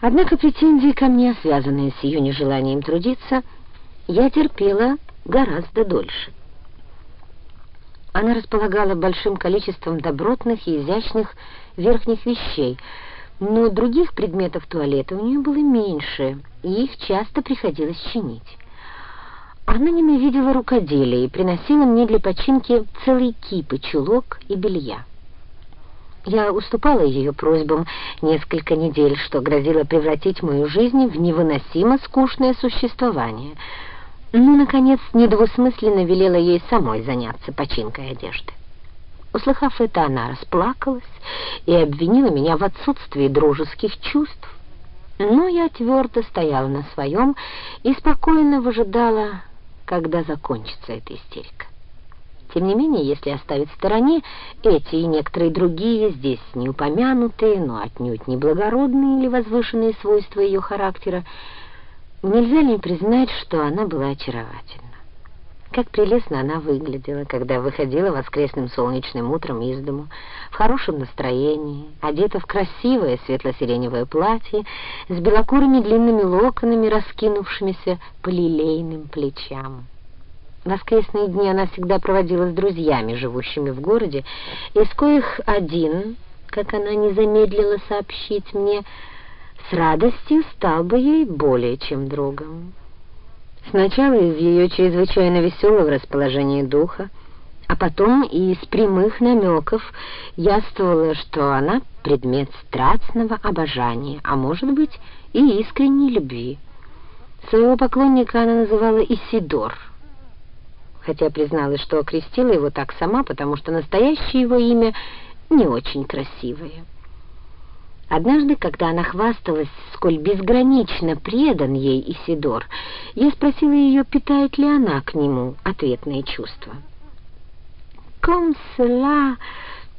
Однако претензии ко мне, связанные с ее нежеланием трудиться, я терпела гораздо дольше. Она располагала большим количеством добротных и изящных верхних вещей, но других предметов туалета у нее было меньше, и их часто приходилось чинить. Она ненавидела рукоделие и приносила мне для починки целые кипы чулок и белья. Я уступала ее просьбам несколько недель, что грозило превратить мою жизнь в невыносимо скучное существование. Ну, наконец, недвусмысленно велела ей самой заняться починкой одежды. Услыхав это, она расплакалась и обвинила меня в отсутствии дружеских чувств. Но я твердо стояла на своем и спокойно выжидала, когда закончится эта истерика. Тем не менее, если оставить в стороне эти и некоторые другие, здесь не упомянутые, но отнюдь не благородные или возвышенные свойства ее характера, нельзя ли признать, что она была очаровательна? Как прелестно она выглядела, когда выходила воскресным солнечным утром из дому, в хорошем настроении, одета в красивое светло-сиреневое платье, с белокурыми длинными локонами, раскинувшимися по лилейным плечам. Воскресные дни она всегда проводила с друзьями, живущими в городе, из коих один, как она не замедлила сообщить мне, с радостью стал бы ей более чем другом. Сначала из ее чрезвычайно веселого расположения духа, а потом и из прямых намеков яствовало, что она предмет страстного обожания, а может быть и искренней любви. Своего поклонника она называла Исидор, хотя призналась, что окрестила его так сама, потому что настоящее его имя не очень красивое. Однажды, когда она хвасталась, сколь безгранично предан ей Исидор, я спросила ее, питает ли она к нему ответные чувства. «Ком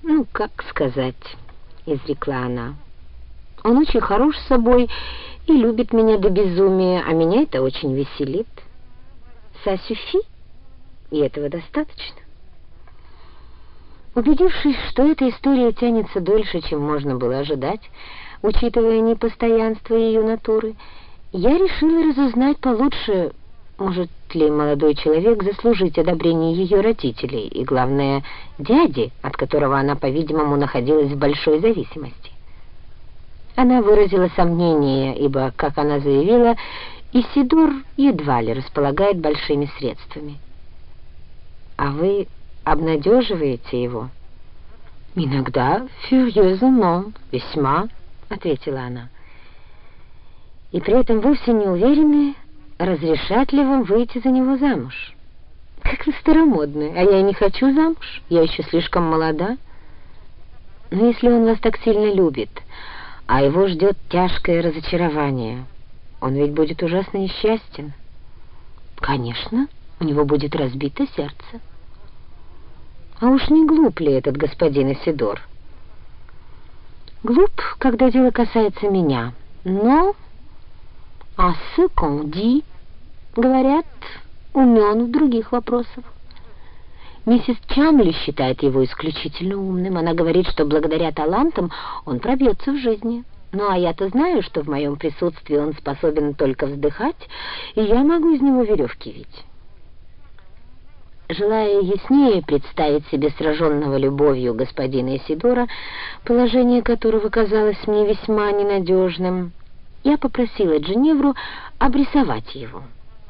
ну, как сказать», — изрекла она. «Он очень хорош с собой и любит меня до безумия, а меня это очень веселит. Са сюфи, и этого достаточно». Убедившись, что эта история тянется дольше, чем можно было ожидать, учитывая непостоянство ее натуры, я решила разузнать получше, может ли молодой человек заслужить одобрение ее родителей и, главное, дяди, от которого она, по-видимому, находилась в большой зависимости. Она выразила сомнение, ибо, как она заявила, Исидор едва ли располагает большими средствами. «А вы обнадеживаете его?» «Иногда фюрьезно, весьма», — ответила она. «И при этом вовсе не уверены, разрешат ли вам выйти за него замуж. Как вы старомодны, а я не хочу замуж, я еще слишком молода. Но если он вас так сильно любит, а его ждет тяжкое разочарование, он ведь будет ужасно несчастен. Конечно, у него будет разбито сердце». А уж не глуп ли этот господин Исидор? Глуп, когда дело касается меня, но... А секунди, говорят, умен в других вопросах. Миссис Чамли считает его исключительно умным. Она говорит, что благодаря талантам он пробьется в жизни. Ну, а я-то знаю, что в моем присутствии он способен только вздыхать, и я могу из него веревки вить. Желая яснее представить себе сраженного любовью господина Исидора, положение которого казалось мне весьма ненадежным, я попросила Дженевру обрисовать его.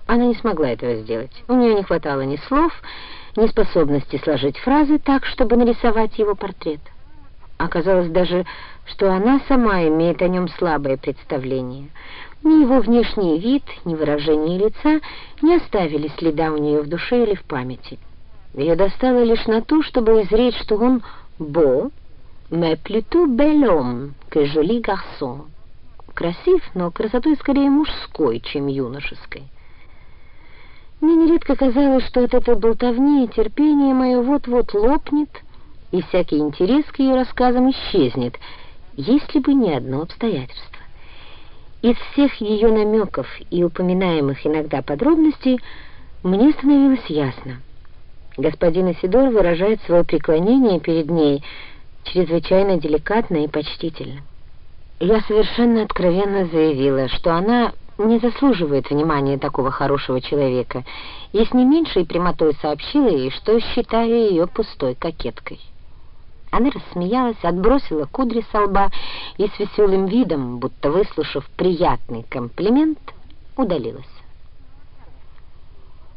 Она не смогла этого сделать. У нее не хватало ни слов, ни способности сложить фразы так, чтобы нарисовать его портрет. Оказалось даже, что она сама имеет о нем слабое представление. Ни его внешний вид, ни выражение лица не оставили следа у нее в душе или в памяти. Ее достало лишь на то, чтобы изречь, что он «бо», «mais plutôt bel homme que joli garçon». Красив, но красотой скорее мужской, чем юношеской. Мне нередко казалось, что от этой болтовни терпение мое вот-вот лопнет, и всякий интерес к ее рассказам исчезнет, если бы не одно обстоятельство. Из всех ее намеков и упоминаемых иногда подробностей мне становилось ясно. Господин Исидор выражает свое преклонение перед ней чрезвычайно деликатно и почтительно. Я совершенно откровенно заявила, что она не заслуживает внимания такого хорошего человека, и с не меньшей прямотой сообщила ей, что считаю ее пустой кокеткой. Она рассмеялась, отбросила кудри со лба и с веселым видом, будто выслушав приятный комплимент, удалилась.